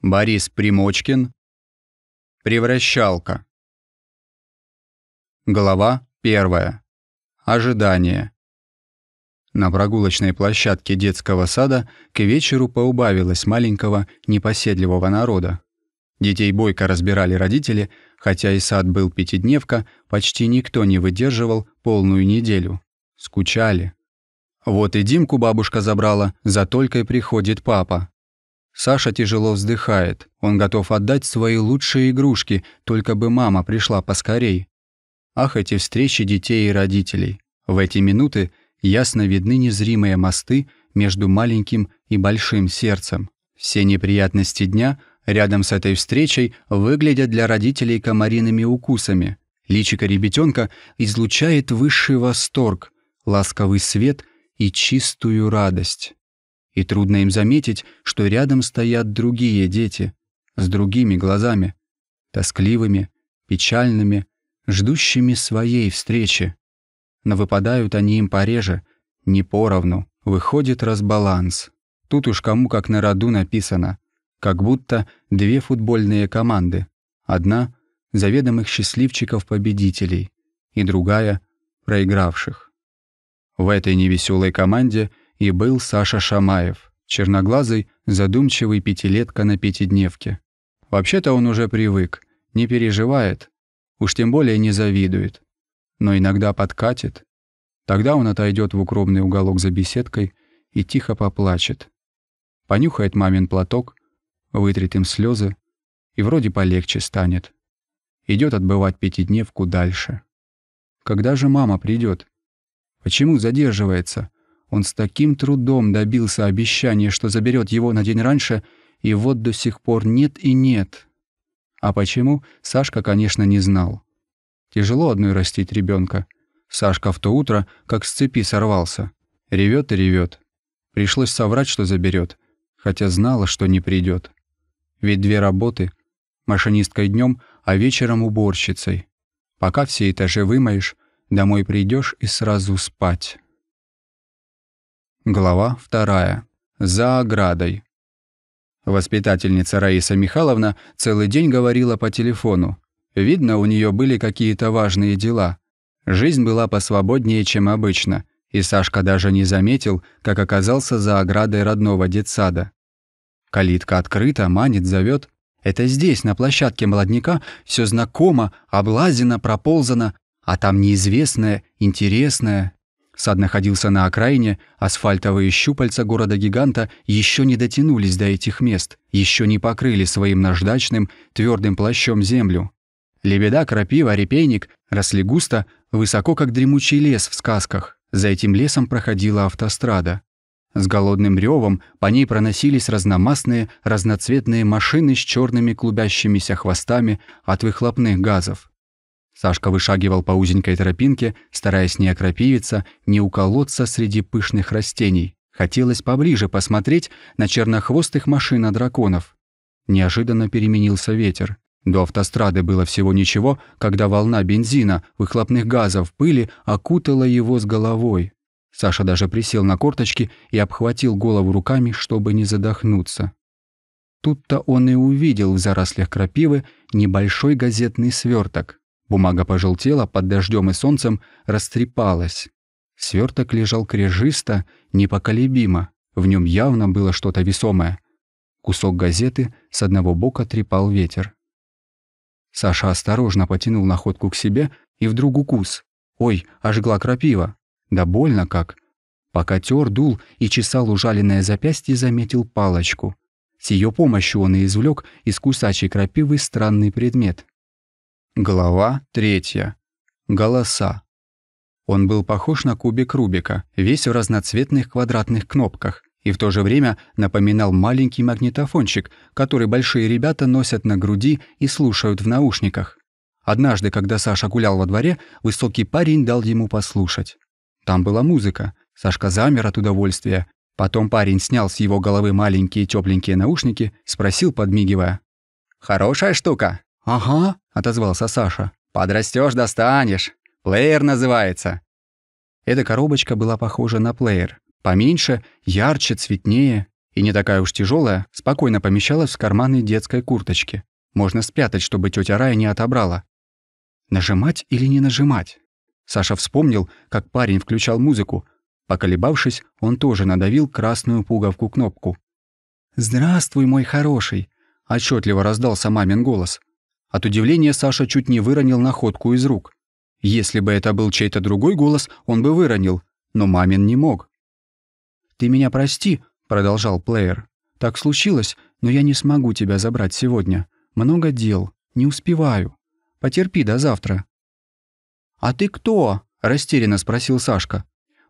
Борис Примочкин. Превращалка. Глава первая. Ожидание. На прогулочной площадке детского сада к вечеру поубавилось маленького непоседливого народа. Детей бойко разбирали родители, хотя и сад был пятидневка, почти никто не выдерживал полную неделю. Скучали. Вот и Димку бабушка забрала, за только и приходит папа. Саша тяжело вздыхает. Он готов отдать свои лучшие игрушки, только бы мама пришла поскорей. Ах, эти встречи детей и родителей. В эти минуты ясно видны незримые мосты между маленьким и большим сердцем. Все неприятности дня рядом с этой встречей выглядят для родителей комариными укусами. Личико ребятенка излучает высший восторг, ласковый свет и чистую радость. И трудно им заметить, что рядом стоят другие дети, с другими глазами, тоскливыми, печальными, ждущими своей встречи. Но выпадают они им пореже, не поровну, выходит разбаланс. Тут уж кому как на роду написано, как будто две футбольные команды. Одна — заведомых счастливчиков-победителей, и другая — проигравших. В этой невеселой команде — и был Саша Шамаев, черноглазый, задумчивый пятилетка на пятидневке. Вообще-то он уже привык, не переживает, уж тем более не завидует. Но иногда подкатит. Тогда он отойдет в укромный уголок за беседкой и тихо поплачет. Понюхает мамин платок, вытрет им слезы, и вроде полегче станет. Идет отбывать пятидневку дальше. Когда же мама придет? Почему задерживается? Он с таким трудом добился обещания, что заберет его на день раньше, и вот до сих пор нет и нет. А почему, Сашка, конечно, не знал. Тяжело одной растить ребенка. Сашка в то утро как с цепи сорвался. Ревет и ревет. Пришлось соврать, что заберет, хотя знала, что не придет. Ведь две работы — машинисткой днем, а вечером уборщицей. Пока все этажи вымоешь, домой придешь и сразу спать. Глава вторая. За оградой. Воспитательница Раиса Михайловна целый день говорила по телефону. Видно, у нее были какие-то важные дела. Жизнь была посвободнее, чем обычно, и Сашка даже не заметил, как оказался за оградой родного детсада. Калитка открыта, манит, зовет. Это здесь, на площадке молодняка, все знакомо, облазено, проползано, а там неизвестное, интересное, Сад находился на окраине, асфальтовые щупальца города-гиганта еще не дотянулись до этих мест, еще не покрыли своим наждачным, твердым плащом землю. Лебеда, крапива, репейник росли густо, высоко, как дремучий лес в сказках. За этим лесом проходила автострада. С голодным ревом по ней проносились разномастные, разноцветные машины с черными клубящимися хвостами от выхлопных газов. Сашка вышагивал по узенькой тропинке, стараясь не окропивиться, не уколоться среди пышных растений. Хотелось поближе посмотреть на чернохвостых машин драконов. Неожиданно переменился ветер. До автострады было всего ничего, когда волна бензина, выхлопных газов, пыли окутала его с головой. Саша даже присел на корточки и обхватил голову руками, чтобы не задохнуться. Тут-то он и увидел в зарослях крапивы небольшой газетный сверток. Бумага пожелтела, под дождем и солнцем растрепалась. Сверток лежал крежисто, непоколебимо. В нем явно было что-то весомое. Кусок газеты с одного бока трепал ветер. Саша осторожно потянул находку к себе и вдруг укус. Ой, ожгла крапива. Да больно как. Пока тер, дул и чесал ужаленное запястье, заметил палочку. С ее помощью он и извлек из кусачей крапивы странный предмет. Глава третья. Голоса. Он был похож на кубик Рубика, весь в разноцветных квадратных кнопках, и в то же время напоминал маленький магнитофончик, который большие ребята носят на груди и слушают в наушниках. Однажды, когда Саша гулял во дворе, высокий парень дал ему послушать. Там была музыка. Сашка замер от удовольствия. Потом парень снял с его головы маленькие тепленькие наушники, спросил, подмигивая. «Хорошая штука?» «Ага», — отозвался Саша. «Подрастёшь, достанешь. Плеер называется». Эта коробочка была похожа на плеер. Поменьше, ярче, цветнее. И не такая уж тяжелая, спокойно помещалась в карманы детской курточки. Можно спрятать, чтобы тетя Рая не отобрала. Нажимать или не нажимать? Саша вспомнил, как парень включал музыку. Поколебавшись, он тоже надавил красную пуговку кнопку. «Здравствуй, мой хороший!» – отчетливо раздался мамин голос. От удивления Саша чуть не выронил находку из рук. Если бы это был чей-то другой голос, он бы выронил, но мамин не мог. «Ты меня прости», — продолжал плеер. «Так случилось, но я не смогу тебя забрать сегодня. Много дел, не успеваю. Потерпи до завтра». «А ты кто?» — растерянно спросил Сашка.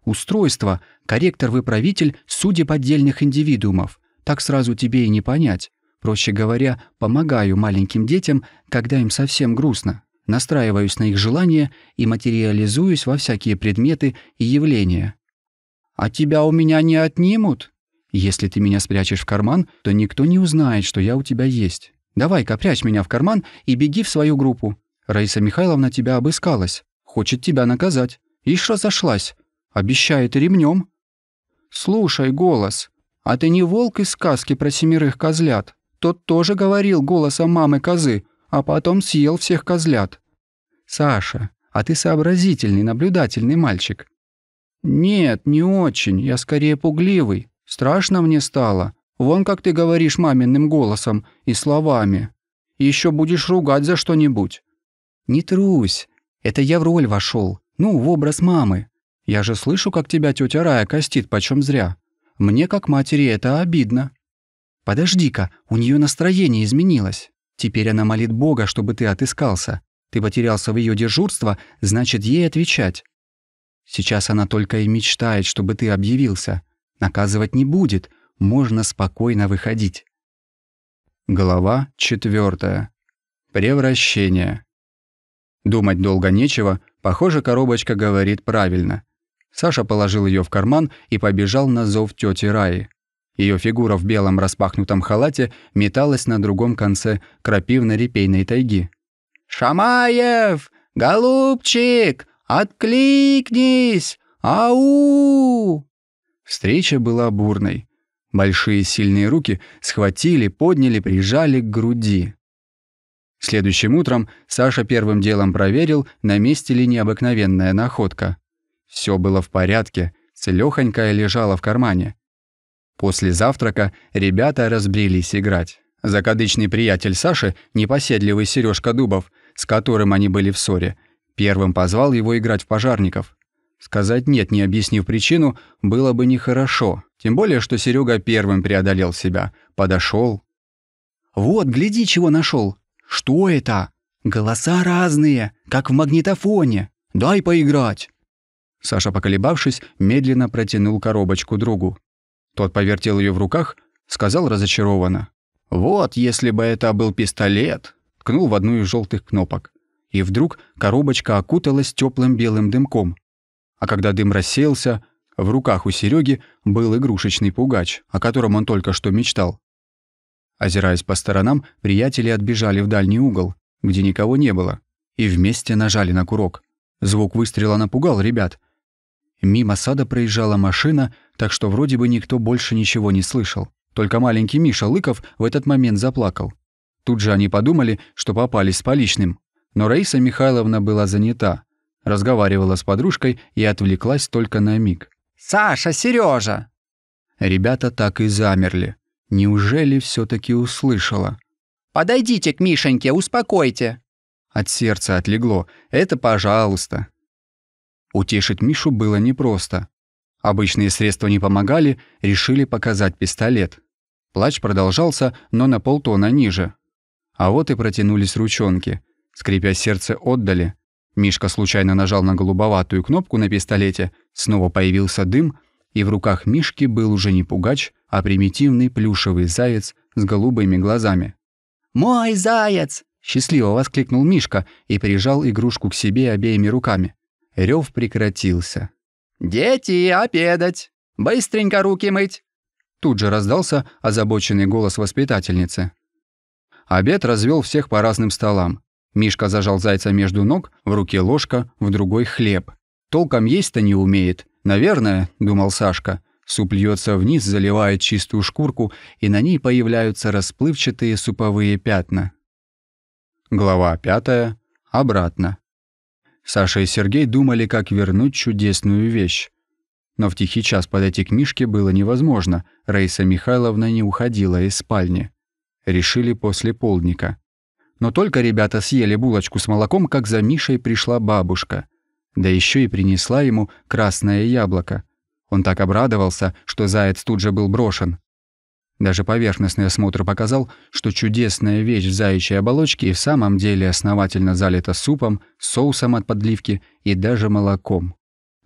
«Устройство, корректор-выправитель судеб отдельных индивидуумов. Так сразу тебе и не понять. Проще говоря, помогаю маленьким детям, когда им совсем грустно, настраиваюсь на их желания и материализуюсь во всякие предметы и явления. «А тебя у меня не отнимут?» «Если ты меня спрячешь в карман, то никто не узнает, что я у тебя есть. Давай-ка прячь меня в карман и беги в свою группу. Раиса Михайловна тебя обыскалась, хочет тебя наказать. Ишь разошлась, обещает ремнем. «Слушай, голос, а ты не волк из сказки про семерых козлят?» Тот тоже говорил голосом мамы козы, а потом съел всех козлят. Саша, а ты сообразительный, наблюдательный мальчик. Нет, не очень, я скорее пугливый. Страшно мне стало. Вон как ты говоришь маминым голосом и словами. Еще будешь ругать за что-нибудь. Не трусь, это я в роль вошел, ну, в образ мамы. Я же слышу, как тебя тетя Рая костит почем зря. Мне, как матери, это обидно. «Подожди-ка, у нее настроение изменилось. Теперь она молит Бога, чтобы ты отыскался. Ты потерялся в ее дежурство, значит, ей отвечать. Сейчас она только и мечтает, чтобы ты объявился. Наказывать не будет, можно спокойно выходить». Глава четвертая. Превращение. Думать долго нечего, похоже, коробочка говорит правильно. Саша положил ее в карман и побежал на зов тети Раи. Ее фигура в белом распахнутом халате металась на другом конце крапивно-репейной тайги. «Шамаев! Голубчик! Откликнись! Ау!» Встреча была бурной. Большие сильные руки схватили, подняли, прижали к груди. Следующим утром Саша первым делом проверил, на месте ли необыкновенная находка. Все было в порядке, целёхонькая лежала в кармане. После завтрака ребята разбрелись играть. Закадычный приятель Саши, непоседливый Сережка Дубов, с которым они были в ссоре, первым позвал его играть в пожарников. Сказать «нет», не объяснив причину, было бы нехорошо. Тем более, что Серега первым преодолел себя. Подошел. «Вот, гляди, чего нашел. Что это? Голоса разные, как в магнитофоне. Дай поиграть». Саша, поколебавшись, медленно протянул коробочку другу. Тот повертел ее в руках, сказал разочарованно. «Вот, если бы это был пистолет!» Ткнул в одну из желтых кнопок. И вдруг коробочка окуталась теплым белым дымком. А когда дым рассеялся, в руках у Сереги был игрушечный пугач, о котором он только что мечтал. Озираясь по сторонам, приятели отбежали в дальний угол, где никого не было, и вместе нажали на курок. Звук выстрела напугал ребят, Мимо сада проезжала машина, так что вроде бы никто больше ничего не слышал. Только маленький Миша Лыков в этот момент заплакал. Тут же они подумали, что попались с поличным. Но Раиса Михайловна была занята. Разговаривала с подружкой и отвлеклась только на миг. «Саша, Сережа! Ребята так и замерли. Неужели все таки услышала? «Подойдите к Мишеньке, успокойте!» От сердца отлегло. «Это пожалуйста!» Утешить Мишу было непросто. Обычные средства не помогали, решили показать пистолет. Плач продолжался, но на полтона ниже. А вот и протянулись ручонки. Скрипя сердце, отдали. Мишка случайно нажал на голубоватую кнопку на пистолете, снова появился дым, и в руках Мишки был уже не пугач, а примитивный плюшевый заяц с голубыми глазами. «Мой заяц!» — счастливо воскликнул Мишка и прижал игрушку к себе обеими руками. Рев прекратился. «Дети, обедать! Быстренько руки мыть!» Тут же раздался озабоченный голос воспитательницы. Обед развел всех по разным столам. Мишка зажал зайца между ног, в руке ложка, в другой хлеб. Толком есть-то не умеет. Наверное, думал Сашка, Суп льется вниз, заливает чистую шкурку, и на ней появляются расплывчатые суповые пятна. Глава пятая. Обратно. Саша и Сергей думали, как вернуть чудесную вещь. Но в тихий час подойти к Мишке было невозможно, Раиса Михайловна не уходила из спальни. Решили после полдника. Но только ребята съели булочку с молоком, как за Мишей пришла бабушка. Да еще и принесла ему красное яблоко. Он так обрадовался, что заяц тут же был брошен. Даже поверхностный осмотр показал, что чудесная вещь в заячьей оболочке и в самом деле основательно залита супом, соусом от подливки и даже молоком.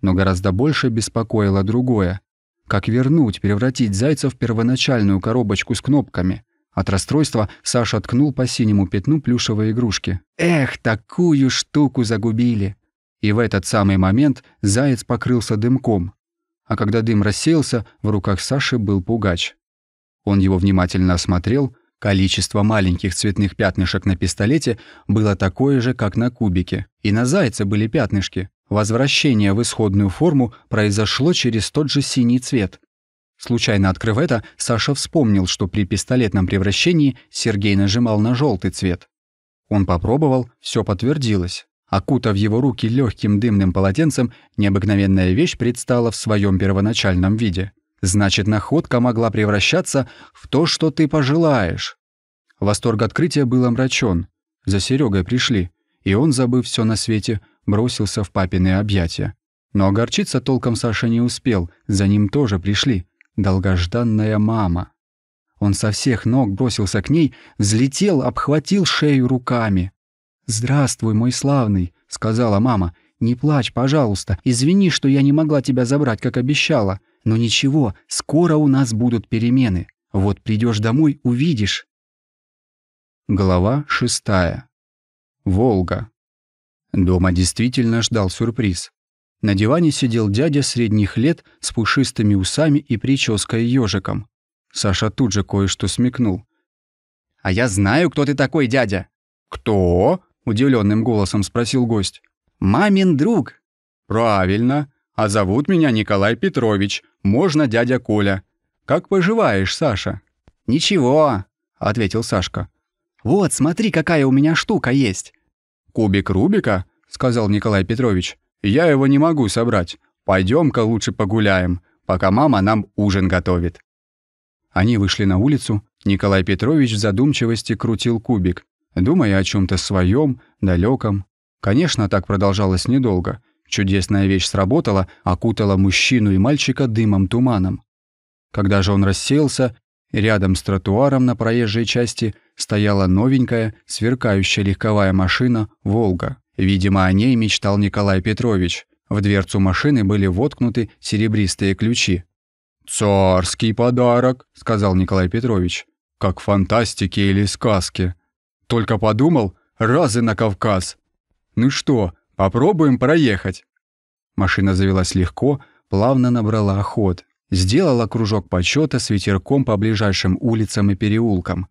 Но гораздо больше беспокоило другое. Как вернуть, превратить зайца в первоначальную коробочку с кнопками? От расстройства Саша ткнул по синему пятну плюшевой игрушки. «Эх, такую штуку загубили!» И в этот самый момент заяц покрылся дымком. А когда дым рассеялся, в руках Саши был пугач. Он его внимательно осмотрел. Количество маленьких цветных пятнышек на пистолете было такое же, как на кубике. И на зайце были пятнышки. Возвращение в исходную форму произошло через тот же синий цвет. Случайно открыв это, Саша вспомнил, что при пистолетном превращении Сергей нажимал на желтый цвет. Он попробовал, все подтвердилось. Окутав его руки легким дымным полотенцем, необыкновенная вещь предстала в своем первоначальном виде. Значит, находка могла превращаться в то, что ты пожелаешь. Восторг открытия был омрачен. За Серегой пришли, и он, забыв все на свете, бросился в папины объятия. Но огорчиться толком Саша не успел, за ним тоже пришли. Долгожданная мама. Он со всех ног бросился к ней, взлетел, обхватил шею руками. «Здравствуй, мой славный», — сказала мама. «Не плачь, пожалуйста. Извини, что я не могла тебя забрать, как обещала. Но ничего, скоро у нас будут перемены. Вот придешь домой, увидишь». Глава шестая. Волга. Дома действительно ждал сюрприз. На диване сидел дядя средних лет с пушистыми усами и прической ежиком. Саша тут же кое-что смекнул. «А я знаю, кто ты такой, дядя!» «Кто?» — удивленным голосом спросил гость. «Мамин друг!» «Правильно. А зовут меня Николай Петрович. Можно дядя Коля. Как поживаешь, Саша?» «Ничего», — ответил Сашка. «Вот, смотри, какая у меня штука есть». «Кубик Рубика?» — сказал Николай Петрович. «Я его не могу собрать. Пойдем-ка лучше погуляем, пока мама нам ужин готовит». Они вышли на улицу. Николай Петрович в задумчивости крутил кубик, думая о чем то своем, далеком. Конечно, так продолжалось недолго — Чудесная вещь сработала, окутала мужчину и мальчика дымом-туманом. Когда же он рассеялся, рядом с тротуаром на проезжей части стояла новенькая, сверкающая легковая машина «Волга». Видимо, о ней мечтал Николай Петрович. В дверцу машины были воткнуты серебристые ключи. «Царский подарок», — сказал Николай Петрович. «Как в фантастике или сказке. Только подумал, разы на Кавказ. Ну что, Попробуем проехать». Машина завелась легко, плавно набрала ход. Сделала кружок почета с ветерком по ближайшим улицам и переулкам.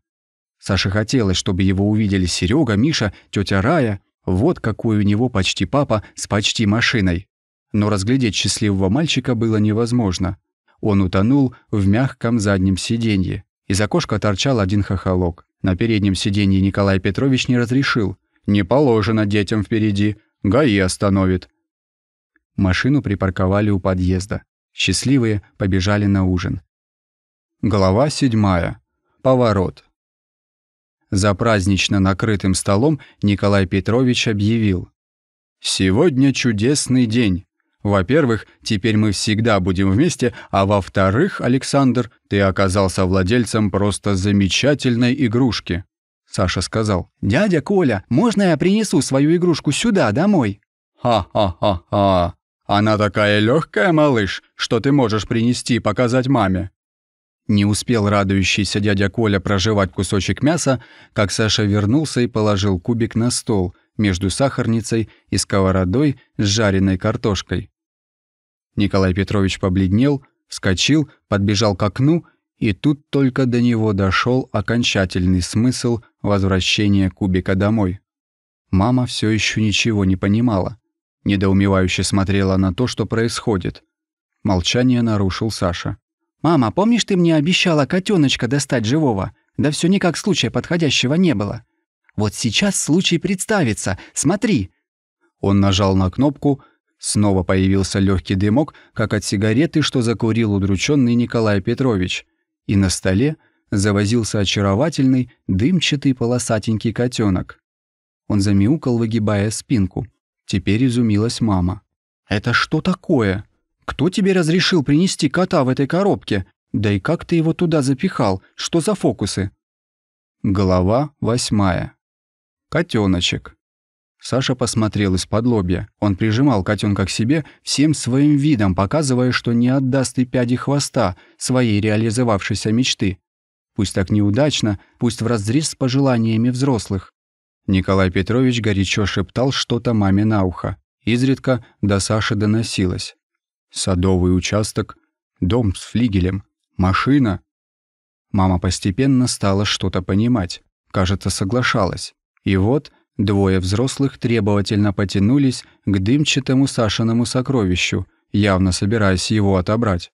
Саше хотелось, чтобы его увидели Серега, Миша, тетя Рая. Вот какой у него почти папа с почти машиной. Но разглядеть счастливого мальчика было невозможно. Он утонул в мягком заднем сиденье. Из окошка торчал один хохолок. На переднем сиденье Николай Петрович не разрешил. «Не положено детям впереди, ГАИ остановит». Машину припарковали у подъезда. Счастливые побежали на ужин. Глава седьмая. Поворот. За празднично накрытым столом Николай Петрович объявил. «Сегодня чудесный день. Во-первых, теперь мы всегда будем вместе, а во-вторых, Александр, ты оказался владельцем просто замечательной игрушки. Саша сказал. «Дядя Коля, можно я принесу свою игрушку сюда, домой?» «Ха-ха-ха-ха! Она такая легкая, малыш, что ты можешь принести и показать маме». Не успел радующийся дядя Коля проживать кусочек мяса, как Саша вернулся и положил кубик на стол между сахарницей и сковородой с жареной картошкой. Николай Петрович побледнел, вскочил, подбежал к окну и тут только до него дошел окончательный смысл возвращения кубика домой. Мама все еще ничего не понимала. Недоумевающе смотрела на то, что происходит. Молчание нарушил Саша. «Мама, помнишь, ты мне обещала котеночка достать живого? Да все никак случая подходящего не было. Вот сейчас случай представится. Смотри!» Он нажал на кнопку, снова появился легкий дымок, как от сигареты, что закурил удрученный Николай Петрович. И на столе завозился очаровательный, дымчатый полосатенький котенок. Он замяукал, выгибая спинку. Теперь изумилась мама. «Это что такое? Кто тебе разрешил принести кота в этой коробке? Да и как ты его туда запихал? Что за фокусы?» Глава восьмая. Котеночек. Саша посмотрел из-под лобья. Он прижимал котенка к себе всем своим видом, показывая, что не отдаст и пяди хвоста своей реализовавшейся мечты. Пусть так неудачно, пусть вразрез с пожеланиями взрослых. Николай Петрович горячо шептал что-то маме на ухо. Изредка до Саши доносилось. Садовый участок, дом с флигелем, машина. Мама постепенно стала что-то понимать, кажется, соглашалась. И вот Двое взрослых требовательно потянулись к дымчатому Сашиному сокровищу, явно собираясь его отобрать.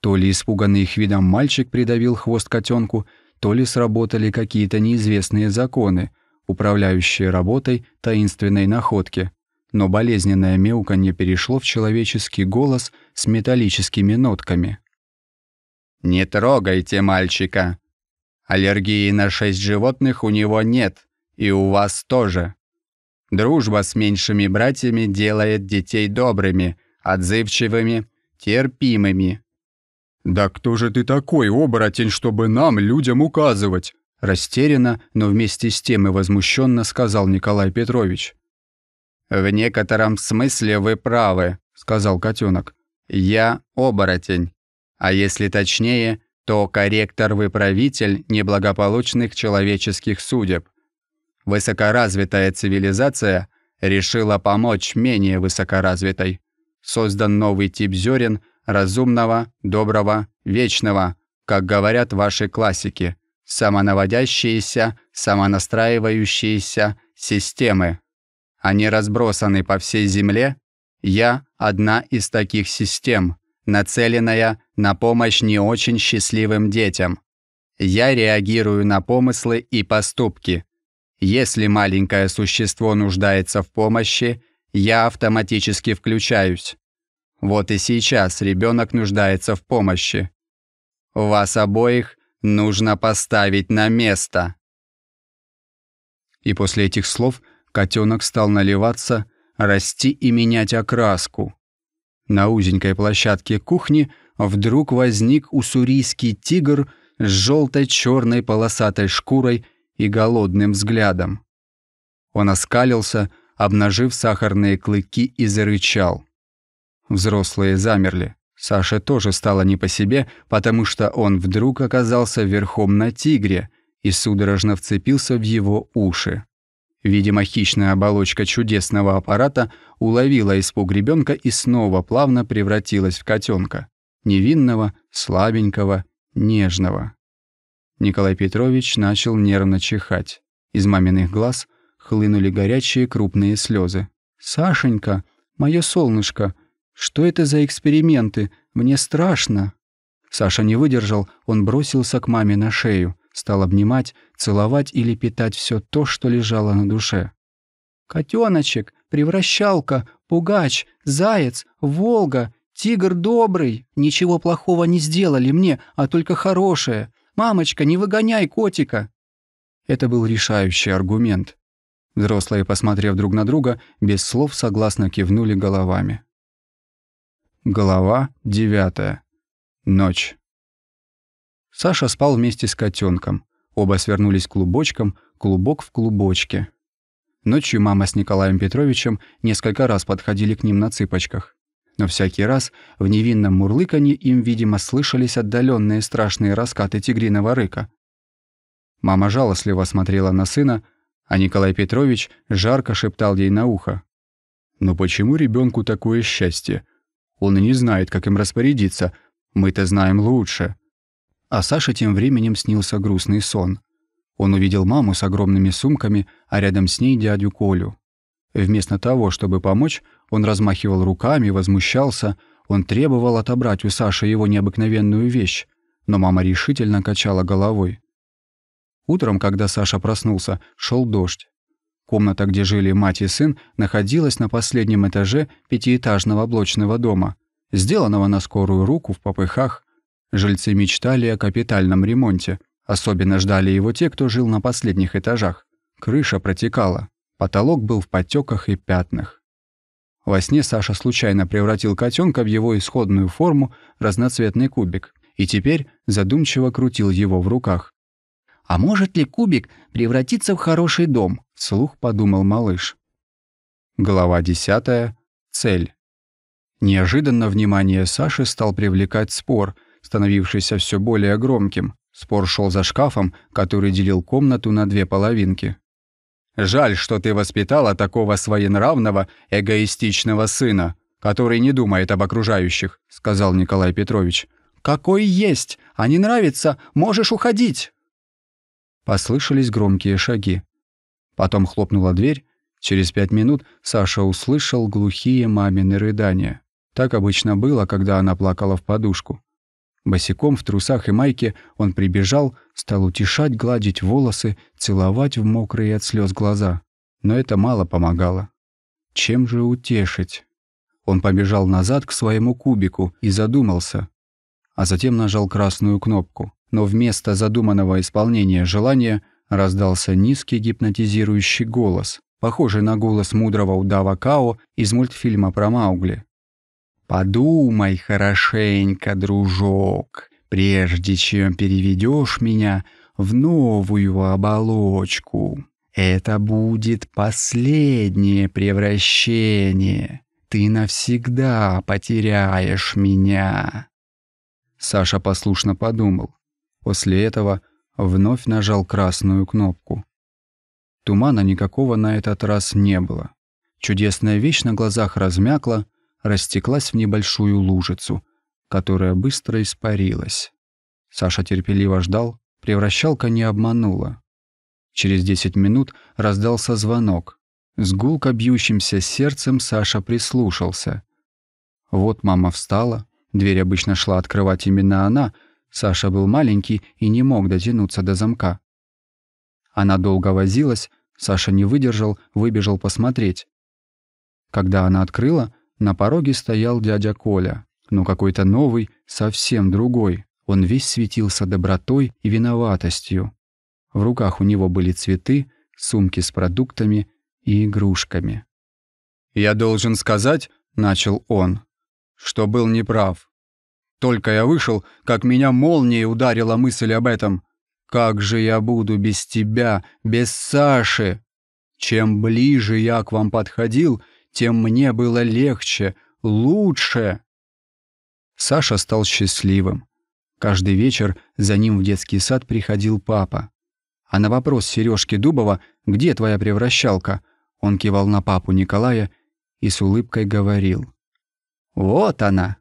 То ли испуганный их видом мальчик придавил хвост котенку, то ли сработали какие-то неизвестные законы, управляющие работой таинственной находки. Но болезненное мяуканье перешло в человеческий голос с металлическими нотками. «Не трогайте мальчика. Аллергии на шесть животных у него нет. И у вас тоже. Дружба с меньшими братьями делает детей добрыми, отзывчивыми, терпимыми. «Да кто же ты такой, оборотень, чтобы нам, людям, указывать?» Растерянно, но вместе с тем и возмущенно сказал Николай Петрович. «В некотором смысле вы правы», — сказал котенок. «Я оборотень. А если точнее, то корректор-выправитель неблагополучных человеческих судеб. Высокоразвитая цивилизация решила помочь менее высокоразвитой. Создан новый тип зерен разумного, доброго, вечного, как говорят ваши классики, самонаводящиеся, самонастраивающиеся системы. Они разбросаны по всей Земле. Я – одна из таких систем, нацеленная на помощь не очень счастливым детям. Я реагирую на помыслы и поступки – если маленькое существо нуждается в помощи, я автоматически включаюсь. Вот и сейчас ребенок нуждается в помощи. Вас обоих нужно поставить на место. И после этих слов котенок стал наливаться, расти и менять окраску. На узенькой площадке кухни вдруг возник уссурийский тигр с желто-черной полосатой шкурой и голодным взглядом. Он оскалился, обнажив сахарные клыки и зарычал. Взрослые замерли. Саше тоже стало не по себе, потому что он вдруг оказался верхом на тигре и судорожно вцепился в его уши. Видимо, хищная оболочка чудесного аппарата уловила испуг ребенка и снова плавно превратилась в котенка. Невинного, слабенького, нежного. Николай Петрович начал нервно чихать. Из маминых глаз хлынули горячие крупные слезы. «Сашенька, мое солнышко, что это за эксперименты? Мне страшно!» Саша не выдержал, он бросился к маме на шею, стал обнимать, целовать или питать все то, что лежало на душе. «Котеночек, превращалка, пугач, заяц, волга, тигр добрый, ничего плохого не сделали мне, а только хорошее. «Мамочка, не выгоняй котика!» Это был решающий аргумент. Взрослые, посмотрев друг на друга, без слов согласно кивнули головами. Голова девятая. Ночь. Саша спал вместе с котенком. Оба свернулись клубочком, клубок в клубочке. Ночью мама с Николаем Петровичем несколько раз подходили к ним на цыпочках но всякий раз в невинном мурлыканье им, видимо, слышались отдаленные страшные раскаты тигриного рыка. Мама жалостливо смотрела на сына, а Николай Петрович жарко шептал ей на ухо. «Но почему ребенку такое счастье? Он и не знает, как им распорядиться. Мы-то знаем лучше». А Саше тем временем снился грустный сон. Он увидел маму с огромными сумками, а рядом с ней дядю Колю. Вместо того, чтобы помочь, он размахивал руками, возмущался, Он требовал отобрать у Саши его необыкновенную вещь, но мама решительно качала головой. Утром, когда Саша проснулся, шел дождь. Комната, где жили мать и сын, находилась на последнем этаже пятиэтажного блочного дома, сделанного на скорую руку в попыхах. Жильцы мечтали о капитальном ремонте. Особенно ждали его те, кто жил на последних этажах. Крыша протекала, потолок был в потеках и пятнах. Во сне Саша случайно превратил котенка в его исходную форму, разноцветный кубик, и теперь задумчиво крутил его в руках. «А может ли кубик превратиться в хороший дом?» — вслух подумал малыш. Глава десятая. Цель. Неожиданно внимание Саши стал привлекать спор, становившийся все более громким. Спор шел за шкафом, который делил комнату на две половинки. «Жаль, что ты воспитала такого своенравного, эгоистичного сына, который не думает об окружающих», — сказал Николай Петрович. «Какой есть! А не нравится, можешь уходить!» Послышались громкие шаги. Потом хлопнула дверь. Через пять минут Саша услышал глухие мамины рыдания. Так обычно было, когда она плакала в подушку. Босиком в трусах и майке он прибежал, стал утешать, гладить волосы, целовать в мокрые от слез глаза. Но это мало помогало. Чем же утешить? Он побежал назад к своему кубику и задумался. А затем нажал красную кнопку. Но вместо задуманного исполнения желания раздался низкий гипнотизирующий голос, похожий на голос мудрого удава Као из мультфильма про Маугли. Подумай хорошенько, дружок, прежде чем переведешь меня в новую оболочку. Это будет последнее превращение. Ты навсегда потеряешь меня. Саша послушно подумал. После этого вновь нажал красную кнопку. Тумана никакого на этот раз не было. Чудесная вещь на глазах размякла, растеклась в небольшую лужицу, которая быстро испарилась. Саша терпеливо ждал, превращалка не обманула. Через десять минут раздался звонок. С гулко бьющимся сердцем Саша прислушался. Вот мама встала, дверь обычно шла открывать именно она, Саша был маленький и не мог дотянуться до замка. Она долго возилась, Саша не выдержал, выбежал посмотреть. Когда она открыла, на пороге стоял дядя Коля, но какой-то новый, совсем другой. Он весь светился добротой и виноватостью. В руках у него были цветы, сумки с продуктами и игрушками. «Я должен сказать», — начал он, — «что был неправ. Только я вышел, как меня молнией ударила мысль об этом. Как же я буду без тебя, без Саши? Чем ближе я к вам подходил, тем мне было легче, лучше. Саша стал счастливым. Каждый вечер за ним в детский сад приходил папа. А на вопрос Сережки Дубова «Где твоя превращалка?» он кивал на папу Николая и с улыбкой говорил. «Вот она,